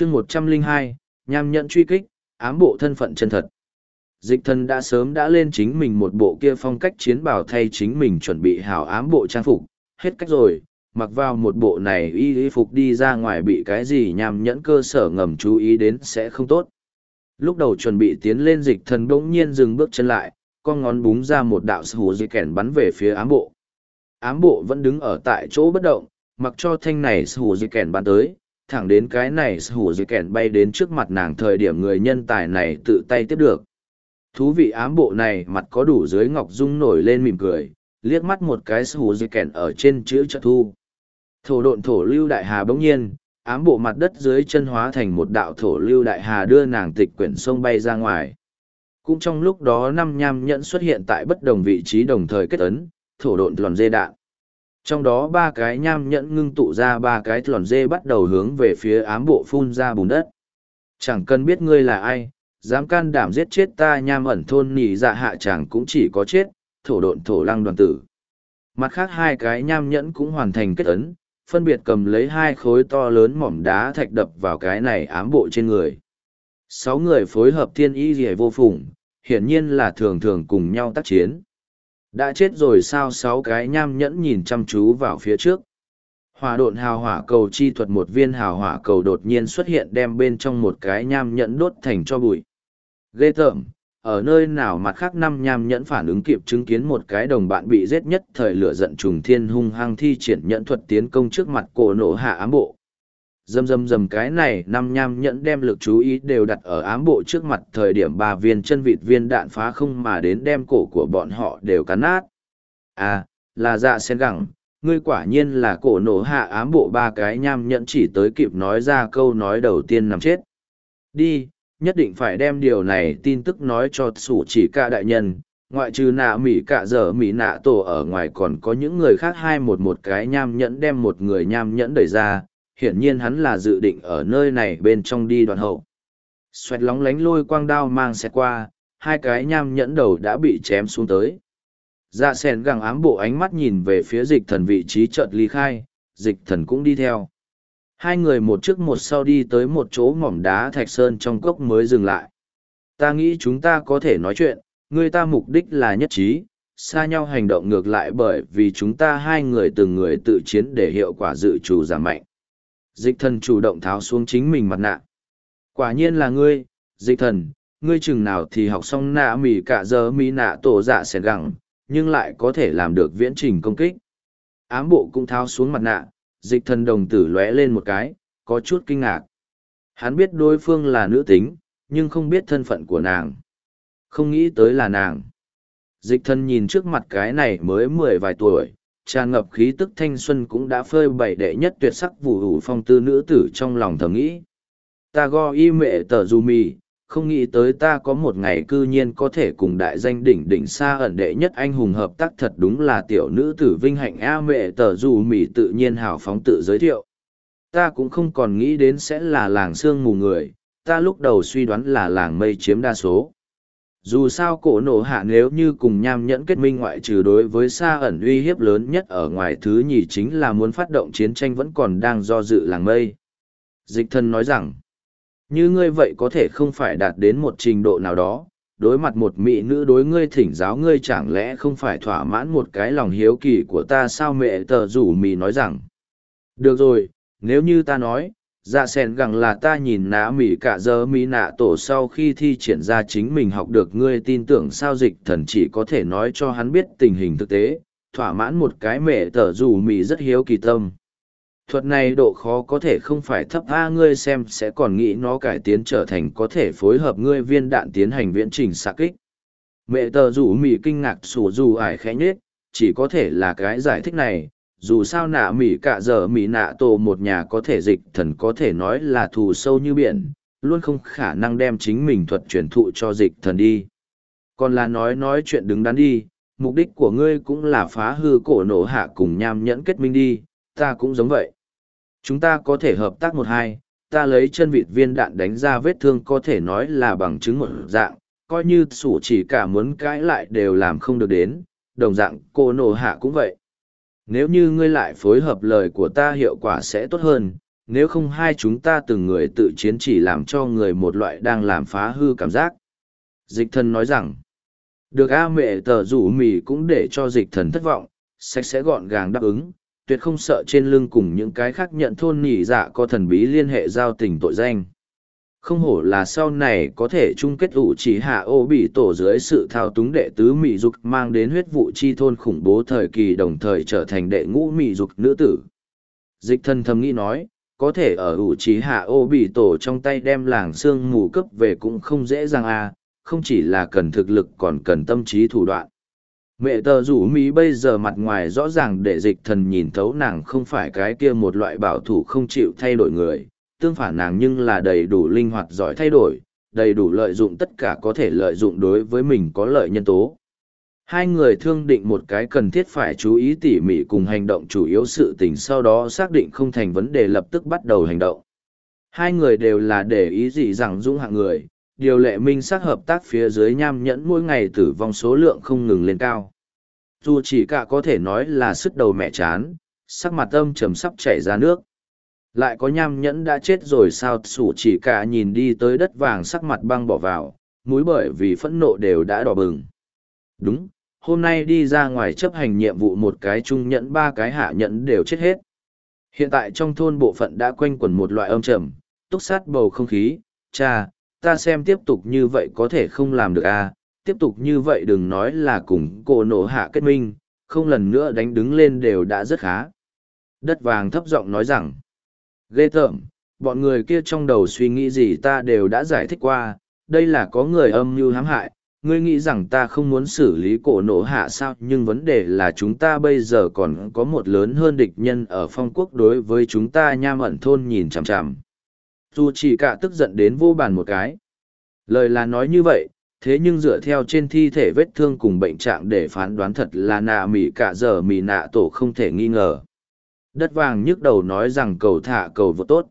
chương một trăm linh hai, nham nhận truy kích, ám bộ thân phận chân thật. Dịch thần đã sớm đã lên chính mình một bộ kia phong cách chiến bào thay chính mình chuẩn bị hảo ám bộ trang phục, hết cách rồi, mặc vào một bộ này y y phục đi ra ngoài bị cái gì nhằm nhẫn cơ sở ngầm chú ý đến sẽ không tốt. Lúc đầu chuẩn bị tiến lên dịch thần bỗng nhiên dừng bước chân lại, con ngón búng ra một đạo hù dây kèn bắn về phía ám bộ. Ám bộ vẫn đứng ở tại chỗ bất động, mặc cho thanh này hù dây kèn bắn tới thẳng đến cái này hù dây kẹn bay đến trước mặt nàng thời điểm người nhân tài này tự tay tiếp được. Thú vị ám bộ này mặt có đủ dưới ngọc dung nổi lên mỉm cười, liếc mắt một cái hù dây kẹn ở trên chữ trợ thu. Thổ độn thổ lưu đại hà bỗng nhiên, ám bộ mặt đất dưới chân hóa thành một đạo thổ lưu đại hà đưa nàng tịch quyển sông bay ra ngoài. Cũng trong lúc đó năm nham nhẫn xuất hiện tại bất đồng vị trí đồng thời kết ấn, thổ độn lòn dê đạn trong đó ba cái nham nhẫn ngưng tụ ra ba cái lòn dê bắt đầu hướng về phía ám bộ phun ra bùn đất. Chẳng cần biết ngươi là ai, dám can đảm giết chết ta nham ẩn thôn nhì dạ hạ chàng cũng chỉ có chết, thổ độn thổ lăng đoàn tử. Mặt khác hai cái nham nhẫn cũng hoàn thành kết ấn, phân biệt cầm lấy hai khối to lớn mỏm đá thạch đập vào cái này ám bộ trên người. Sáu người phối hợp thiên y rỉa vô phùng, hiển nhiên là thường thường cùng nhau tác chiến đã chết rồi sao sáu cái nham nhẫn nhìn chăm chú vào phía trước? Hỏa độn hào hỏa cầu chi thuật một viên hào hỏa cầu đột nhiên xuất hiện đem bên trong một cái nham nhẫn đốt thành cho bụi. Ghê tởm, ở nơi nào mặt khác năm nham nhẫn phản ứng kịp chứng kiến một cái đồng bạn bị giết nhất thời lửa giận trùng thiên hung hăng thi triển nhẫn thuật tiến công trước mặt cổ nổ hạ ám bộ dầm dầm dầm cái này năm nham nhẫn đem lực chú ý đều đặt ở ám bộ trước mặt thời điểm ba viên chân vịt viên đạn phá không mà đến đem cổ của bọn họ đều cắn nát. À là dạ sen gẳng, ngươi quả nhiên là cổ nổ hạ ám bộ ba cái nham nhẫn chỉ tới kịp nói ra câu nói đầu tiên nằm chết. Đi, nhất định phải đem điều này tin tức nói cho sủ chỉ ca đại nhân, ngoại trừ nạ mỹ cả dở mỹ nạ tổ ở ngoài còn có những người khác hai một một cái nham nhẫn đem một người nham nhẫn đẩy ra hiển nhiên hắn là dự định ở nơi này bên trong đi đoạn hậu xoẹt lóng lánh lôi quang đao mang xe qua hai cái nham nhẫn đầu đã bị chém xuống tới dạ s gẳng ám bộ ánh mắt nhìn về phía dịch thần vị trí chợt ly khai dịch thần cũng đi theo Hai người một trước một sau đi tới một chỗ mỏm đá thạch sơn trong cốc mới dừng lại. Ta nghĩ chúng ta có thể nói chuyện, người ta mục đích là nhất trí, xa nhau hành động ngược lại bởi vì chúng ta hai người từng người tự chiến để hiệu quả dự trù giảm mạnh. Dịch thần chủ động tháo xuống chính mình mặt nạ. Quả nhiên là ngươi, dịch thần, ngươi chừng nào thì học xong nạ mỉ cả giờ mỉ nạ tổ dạ sẻn gẳng, nhưng lại có thể làm được viễn trình công kích. Ám bộ cũng tháo xuống mặt nạ, dịch thần đồng tử lóe lên một cái, có chút kinh ngạc. Hắn biết đối phương là nữ tính, nhưng không biết thân phận của nàng. Không nghĩ tới là nàng. Dịch thần nhìn trước mặt cái này mới mười vài tuổi, tràn ngập khí tức thanh xuân cũng đã phơi bày đệ nhất tuyệt sắc vụ hủ phong tư nữ tử trong lòng thầm nghĩ. Ta go y mệ tờ dù mì, không nghĩ tới ta có một ngày cư nhiên có thể cùng đại danh đỉnh đỉnh xa ẩn đệ nhất anh hùng hợp tác thật đúng là tiểu nữ tử vinh hạnh a mệ tờ dù mì tự nhiên hào phóng tự giới thiệu ta cũng không còn nghĩ đến sẽ là làng sương mù người ta lúc đầu suy đoán là làng mây chiếm đa số dù sao cổ nổ hạ nếu như cùng nham nhẫn kết minh ngoại trừ đối với xa ẩn uy hiếp lớn nhất ở ngoài thứ nhì chính là muốn phát động chiến tranh vẫn còn đang do dự làng mây dịch thân nói rằng như ngươi vậy có thể không phải đạt đến một trình độ nào đó, đối mặt một mỹ nữ đối ngươi thỉnh giáo ngươi chẳng lẽ không phải thỏa mãn một cái lòng hiếu kỳ của ta sao mẹ tờ rủ mì nói rằng. Được rồi, nếu như ta nói, dạ sẻn gẳng là ta nhìn nã mỉ cả giờ mỹ nạ tổ sau khi thi triển ra chính mình học được ngươi tin tưởng sao dịch thần chỉ có thể nói cho hắn biết tình hình thực tế, thỏa mãn một cái mẹ tở dù mỹ rất hiếu kỳ tâm. Thuật này độ khó có thể không phải thấp a ngươi xem sẽ còn nghĩ nó cải tiến trở thành có thể phối hợp ngươi viên đạn tiến hành viễn trình xạ kích. Mẹ tờ rủ mỉ kinh ngạc sủ dù ải khẽ nhết chỉ có thể là cái giải thích này dù sao nạ mỉ cả giờ mỉ nạ tổ một nhà có thể dịch thần có thể nói là thù sâu như biển luôn không khả năng đem chính mình thuật truyền thụ cho dịch thần đi còn là nói nói chuyện đứng đắn đi mục đích của ngươi cũng là phá hư cổ nổ hạ cùng nham nhẫn kết minh đi ta cũng giống vậy Chúng ta có thể hợp tác một hai, ta lấy chân vịt viên đạn đánh ra vết thương có thể nói là bằng chứng một dạng, coi như sủ chỉ cả muốn cãi lại đều làm không được đến, đồng dạng cô nổ hạ cũng vậy. Nếu như ngươi lại phối hợp lời của ta hiệu quả sẽ tốt hơn, nếu không hai chúng ta từng người tự chiến chỉ làm cho người một loại đang làm phá hư cảm giác. Dịch thần nói rằng, được A mẹ tờ rủ mì cũng để cho dịch thần thất vọng, sạch sẽ gọn gàng đáp ứng, tuyệt không sợ trên lưng cùng những cái khác nhận thôn nhị dạ có thần bí liên hệ giao tình tội danh. Không hổ là sau này có thể chung kết ủ chỉ hạ ô bị tổ dưới sự thao túng đệ tứ mỹ dục mang đến huyết vụ chi thôn khủng bố thời kỳ đồng thời trở thành đệ ngũ mỹ dục nữ tử. Dịch thân thầm nghĩ nói, có thể ở ủ chỉ hạ ô bị tổ trong tay đem làng xương mù cấp về cũng không dễ dàng à, không chỉ là cần thực lực còn cần tâm trí thủ đoạn. Mẹ tờ rủ Mỹ bây giờ mặt ngoài rõ ràng để dịch thần nhìn thấu nàng không phải cái kia một loại bảo thủ không chịu thay đổi người, tương phản nàng nhưng là đầy đủ linh hoạt giỏi thay đổi, đầy đủ lợi dụng tất cả có thể lợi dụng đối với mình có lợi nhân tố. Hai người thương định một cái cần thiết phải chú ý tỉ mỉ cùng hành động chủ yếu sự tình sau đó xác định không thành vấn đề lập tức bắt đầu hành động. Hai người đều là để ý gì rằng dũng hạng người, điều lệ minh xác hợp tác phía dưới nham nhẫn mỗi ngày tử vong số lượng không ngừng lên cao. Dù chỉ cả có thể nói là sức đầu mẹ chán, sắc mặt âm trầm sắp chảy ra nước. Lại có nham nhẫn đã chết rồi sao sủ chỉ cả nhìn đi tới đất vàng sắc mặt băng bỏ vào, mũi bởi vì phẫn nộ đều đã đỏ bừng. Đúng, hôm nay đi ra ngoài chấp hành nhiệm vụ một cái trung nhẫn ba cái hạ nhẫn đều chết hết. Hiện tại trong thôn bộ phận đã quanh quẩn một loại âm trầm, túc sát bầu không khí, cha, ta xem tiếp tục như vậy có thể không làm được à, tiếp tục như vậy đừng nói là cùng cổ nổ hạ kết minh, không lần nữa đánh đứng lên đều đã rất khá. Đất vàng thấp giọng nói rằng, ghê tởm, bọn người kia trong đầu suy nghĩ gì ta đều đã giải thích qua, đây là có người âm mưu hãm hại, ngươi nghĩ rằng ta không muốn xử lý cổ nổ hạ sao nhưng vấn đề là chúng ta bây giờ còn có một lớn hơn địch nhân ở phong quốc đối với chúng ta nham ẩn thôn nhìn chằm chằm. Dù chỉ cả tức giận đến vô bàn một cái. Lời là nói như vậy thế nhưng dựa theo trên thi thể vết thương cùng bệnh trạng để phán đoán thật là nạ mỉ cả giờ mỉ nạ tổ không thể nghi ngờ đất vàng nhức đầu nói rằng cầu thả cầu vô tốt.